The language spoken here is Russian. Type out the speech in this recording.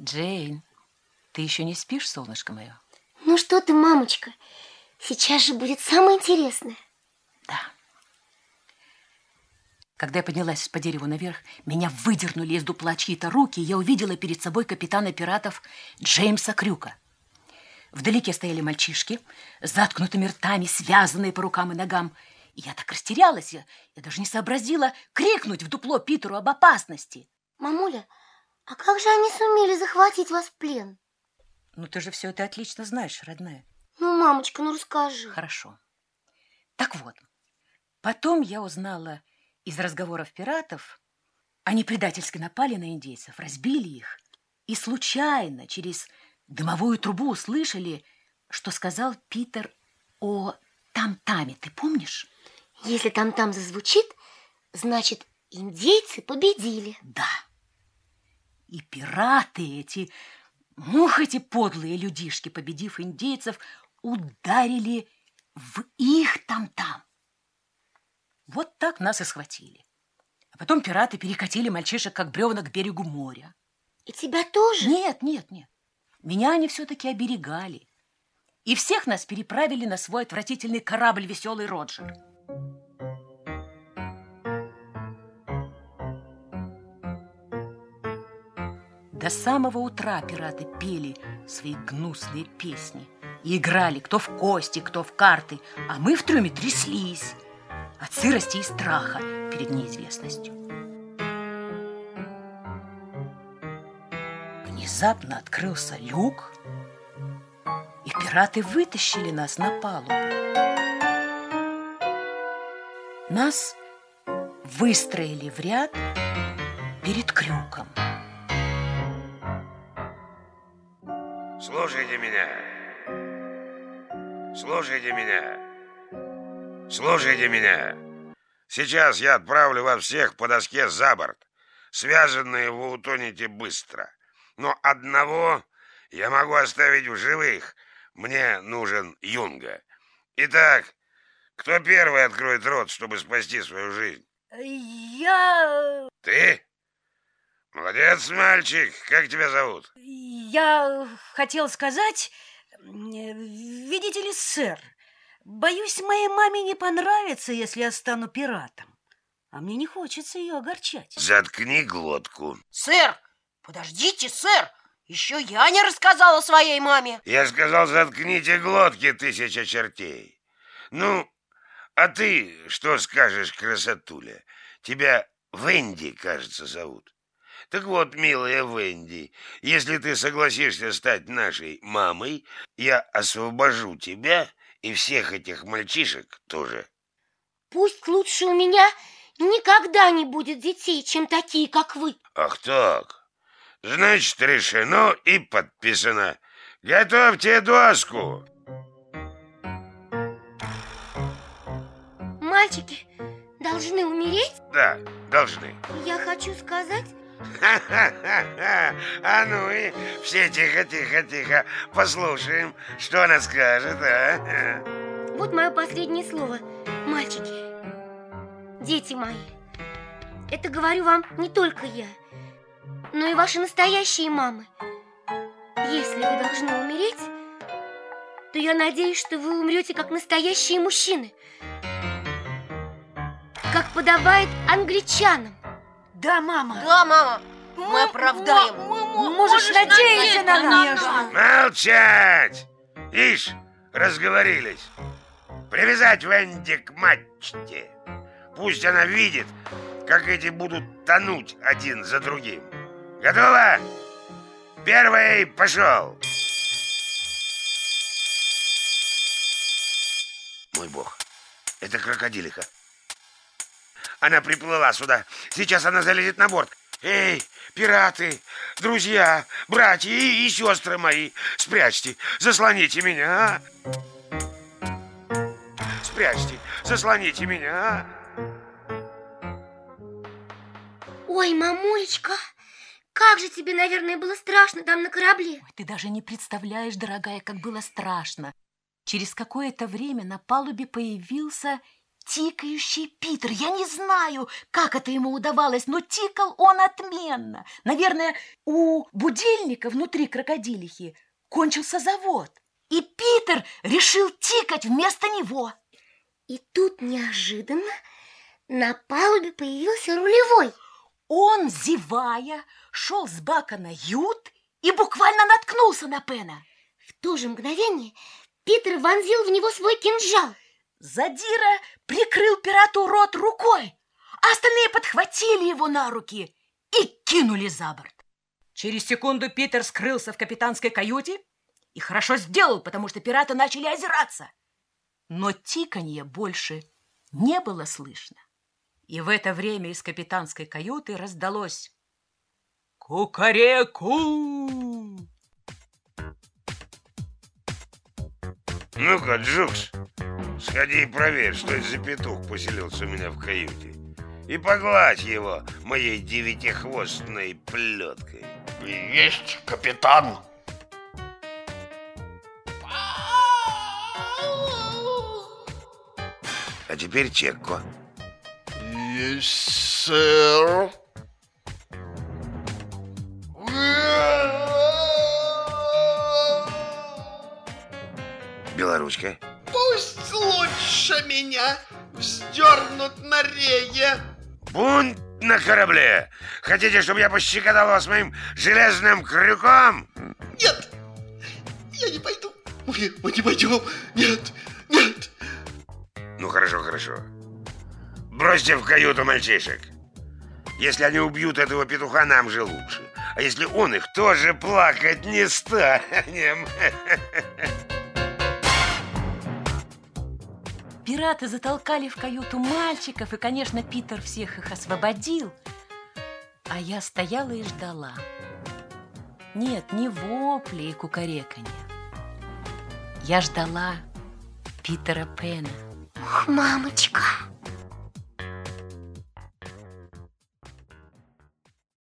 Джейн, ты еще не спишь, солнышко мое? Ну что ты, мамочка, сейчас же будет самое интересное. Да. Когда я поднялась по дереву наверх, меня выдернули из дупла чьи-то руки, и я увидела перед собой капитана пиратов Джеймса Крюка. Вдалеке стояли мальчишки с заткнутыми ртами, связанные по рукам и ногам. И я так растерялась, я, я даже не сообразила крикнуть в дупло Питеру об опасности. Мамуля, а как же они сумели захватить вас в плен? Ну, ты же все это отлично знаешь, родная. Ну, мамочка, ну расскажи. Хорошо. Так вот, потом я узнала из разговоров пиратов, они предательски напали на индейцев, разбили их, и случайно через дымовую трубу услышали, что сказал Питер о там-таме. Ты помнишь? Если там-там зазвучит, значит, индейцы победили. Да. И пираты эти, мух эти подлые людишки, победив индейцев, ударили в их там-там. Вот так нас и схватили. А потом пираты перекатили мальчишек, как бревна, к берегу моря. И тебя тоже? Нет, нет, нет. Меня они все-таки оберегали. И всех нас переправили на свой отвратительный корабль «Веселый Роджер». До самого утра пираты пели свои гнусные песни и играли кто в кости, кто в карты, а мы в трюме тряслись от сырости и страха перед неизвестностью. Внезапно открылся люк, и пираты вытащили нас на палубу. Нас выстроили в ряд перед крюком. Слушайте меня. Слушайте меня. Слушайте меня. Сейчас я отправлю вас всех по доске за борт. Связанные вы утонете быстро. Но одного я могу оставить в живых. Мне нужен Юнга. Итак, кто первый откроет рот, чтобы спасти свою жизнь? Я... Ты? Молодец, мальчик. Как тебя зовут? Я хотел сказать... Видите ли, сэр, боюсь, моей маме не понравится, если я стану пиратом. А мне не хочется ее огорчать. Заткни глотку. Сэр, подождите, сэр. Еще я не рассказала своей маме. Я сказал, заткните глотки, тысяча чертей. Ну, а ты что скажешь, красотуля? Тебя Венди, кажется, зовут. Так вот, милая Венди, если ты согласишься стать нашей мамой, я освобожу тебя и всех этих мальчишек тоже. Пусть лучше у меня никогда не будет детей, чем такие, как вы. Ах так. Значит, решено и подписано. Готовьте доску. Мальчики должны умереть? Да, должны. Я хочу сказать, Ха-ха-ха! А ну и все тихо-тихо-тихо послушаем, что она скажет, а? Вот мое последнее слово, мальчики. Дети мои, это говорю вам не только я, но и ваши настоящие мамы. Если вы должны умереть, то я надеюсь, что вы умрете как настоящие мужчины. Как подобает англичанам. Да, мама. Да, мама, мы оправдаем. Можешь надеяться на нас. Молчать! Ишь, разговорились. Привязать Венди к мачте. Пусть она видит, как эти будут тонуть один за другим. Готово? Первый пошел. Мой бог, это крокодилиха. Она приплыла сюда. Сейчас она залезет на борт. Эй, пираты, друзья, братья и, и сестры мои, спрячьте, заслоните меня, а? Спрячьте, заслоните меня, а? Ой, мамулечка, как же тебе, наверное, было страшно там на корабле. Ой, ты даже не представляешь, дорогая, как было страшно. Через какое-то время на палубе появился тикающий Питер. Я не знаю, как это ему удавалось, но тикал он отменно. Наверное, у будильника внутри крокодилихи кончился завод. И Питер решил тикать вместо него. И тут неожиданно на палубе появился рулевой. Он, зевая, шел с бака на ют и буквально наткнулся на Пена. В то же мгновение Питер вонзил в него свой кинжал. Задира прикрыл пирату рот рукой, а остальные подхватили его на руки и кинули за борт. Через секунду Питер скрылся в капитанской каюте и хорошо сделал, потому что пираты начали озираться. Но тиканье больше не было слышно. И в это время из капитанской каюты раздалось «Кукареку!» Ну-ка, Джукс, сходи и проверь, что это за петух поселился у меня в каюте. И погладь его моей девятихвостной плеткой. Есть, капитан. А теперь Чекко. Есть, сэр. Белоручка. Пусть лучше меня вздернут на рее. Бунт на корабле. Хотите, чтобы я пощекотал вас моим железным крюком? Нет, я не пойду. Мы, мы не пойдем. Нет, нет. Ну, хорошо, хорошо. Бросьте в каюту мальчишек. Если они убьют этого петуха, нам же лучше. А если он их, тоже плакать не станем. Пираты затолкали в каюту мальчиков, и, конечно, Питер всех их освободил. А я стояла и ждала. Нет, не вопли и кукареканья. Я ждала Питера Пена. Ох, мамочка,